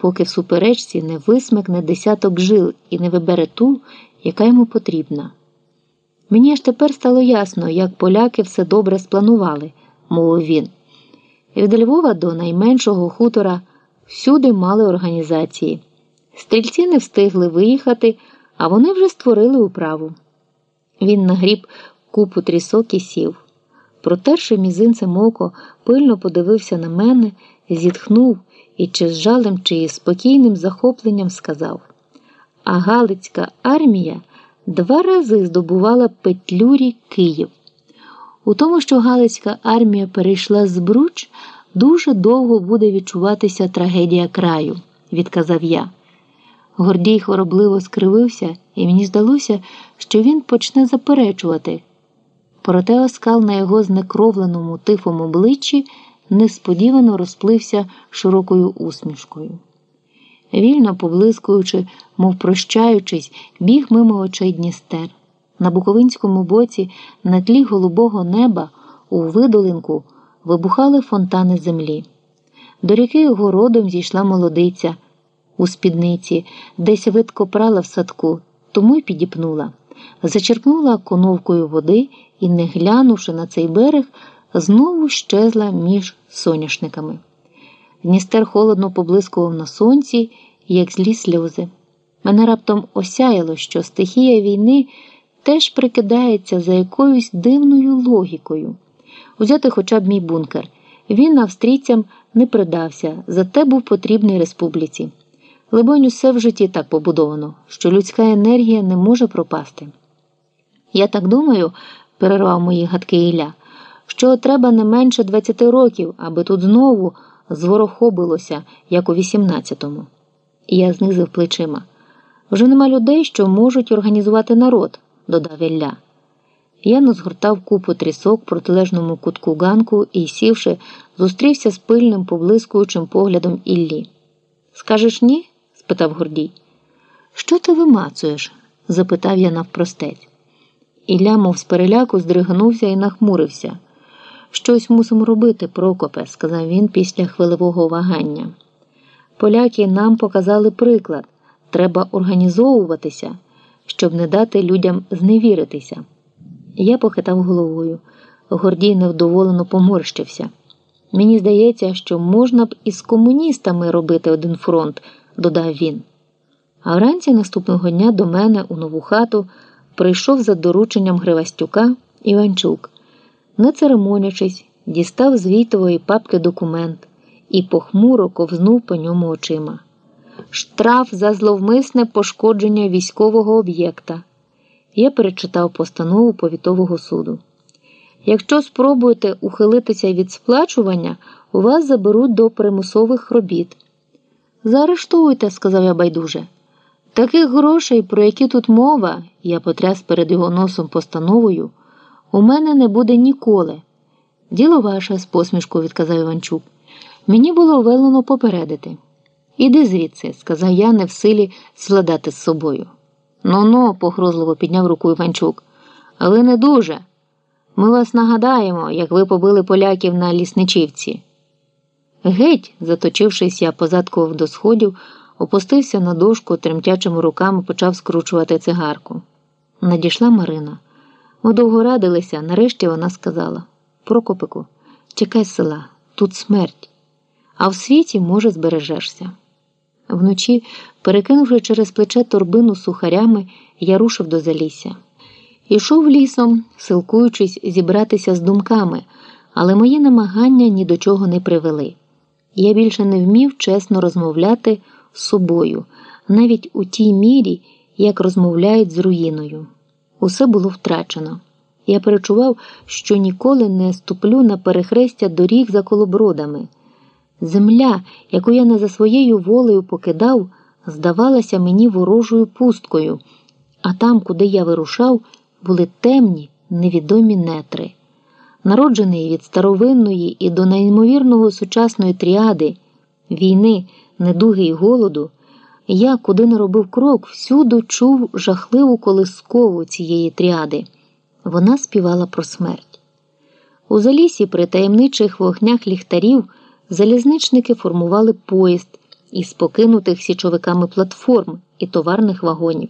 поки в суперечці не висмикне десяток жил і не вибере ту, яка йому потрібна. Мені аж тепер стало ясно, як поляки все добре спланували, мовив він. Від Львова до найменшого хутора всюди мали організації. Стрільці не встигли виїхати, а вони вже створили управу. Він нагріб купу трісок і сів. Протерши мізинцем око, пильно подивився на мене, зітхнув і чи з жалем, чи з спокійним захопленням сказав: А Галицька армія два рази здобувала Петлюрі Київ. У тому, що Галицька армія перейшла з Бруч, дуже довго буде відчуватися трагедія краю, відказав я. Гордій хворобливо скривився, і мені здалося, що він почне заперечувати. Проте оскал на його знекровленому тифом обличчі несподівано розплився широкою усмішкою. Вільно поблискуючи, мов прощаючись, біг мимо очей Дністер. На Буковинському боці, на тлі голубого неба, у видолинку вибухали фонтани землі. До ріки його родом зійшла молодиця у спідниці, десь видко прала в садку, тому й підіпнула, зачерпнула коновкою води і, не глянувши на цей берег, знову щезла між соняшниками. Дністер холодно поблискував на сонці, як злі сльози. Мене раптом осяяло, що стихія війни теж прикидається за якоюсь дивною логікою. Взяти хоча б мій бункер. Він австрійцям не придався, зате був потрібний республіці. Либонь, усе в житті так побудовано, що людська енергія не може пропасти. Я так думаю, перервав мої гадки Ілля, що треба не менше 20 років, аби тут знову зворохобилося, як у 18-му. І я знизив плечима. Вже нема людей, що можуть організувати народ, додав Ілля. Я згортав купу трісок в протилежному кутку ганку і, сівши, зустрівся з пильним, поблискуючим поглядом Іллі. Скажеш ні? спитав Гордій. Що ти вимацуєш? запитав я навпростець. Ілля, мов з переляку, здригнувся і нахмурився. Щось мусимо робити, Прокопе, сказав він після хвилевого вагання. Поляки нам показали приклад треба організовуватися, щоб не дати людям зневіритися. Я похитав головою. Гордій невдоволено поморщився. Мені здається, що можна б із комуністами робити один фронт, додав він. А вранці наступного дня до мене у нову хату прийшов за дорученням Гривастюка Іванчук. Не церемонячись, дістав з війтової папки документ і похмуро ковзнув по ньому очима. Штраф за зловмисне пошкодження військового об'єкта. Я перечитав постанову повітового суду. Якщо спробуєте ухилитися від сплачування, у вас заберуть до примусових робіт. Заарештуйте, сказав я байдуже. Таких грошей, про які тут мова, я потряс перед його носом постановою, у мене не буде ніколи. Діло ваше, з посмішкою відказав Іванчук. Мені було велено попередити. Іди звідси, сказав я, не в силі зладати з собою. Ну ну, погрозливо підняв руку Іванчук. Але не дуже. Ми вас нагадаємо, як ви побили поляків на лісничівці. Геть, заточившись, я позадкував до сходів, опустився на дошку, тремтячими руками почав скручувати цигарку. Надійшла Марина. Ми довго радилися, нарешті вона сказала Прокопику, чекай села, тут смерть, а в світі, може, збережешся. Вночі, перекинувши через плече торбину сухарями, я рушив до залісся. Ішов лісом, силкуючись зібратися з думками, але мої намагання ні до чого не привели. Я більше не вмів чесно розмовляти з собою, навіть у тій мірі, як розмовляють з руїною. Усе було втрачено. Я перечував, що ніколи не ступлю на перехрестя доріг за колобродами. Земля, яку я не за своєю волею покидав, здавалася мені ворожою пусткою, а там, куди я вирушав, були темні, невідомі нетри. Народжений від старовинної і до неймовірного сучасної тріади, війни, недуги й голоду, я, куди не робив крок, всюди чув жахливу колискову цієї тріади. Вона співала про смерть. У залісі при таємничих вогнях ліхтарів залізничники формували поїзд із покинутих січовиками платформ і товарних вагонів.